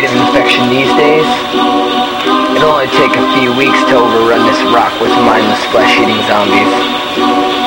of infection these days, it'll only take a few weeks to overrun this rock with mindless flesh-eating zombies.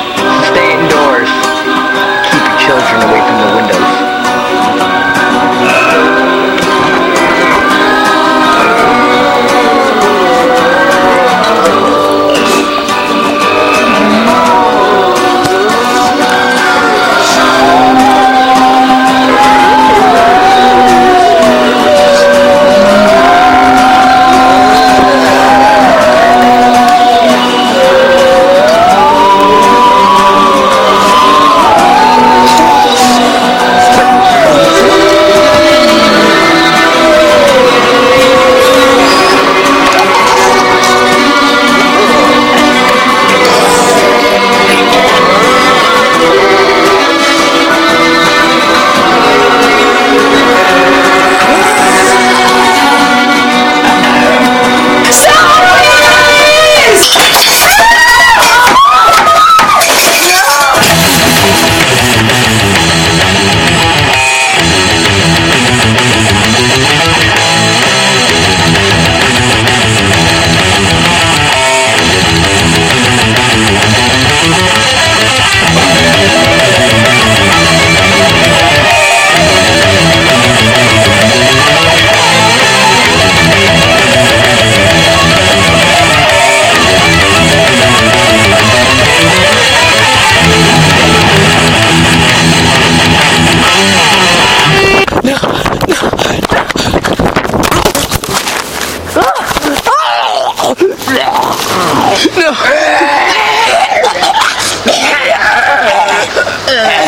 No.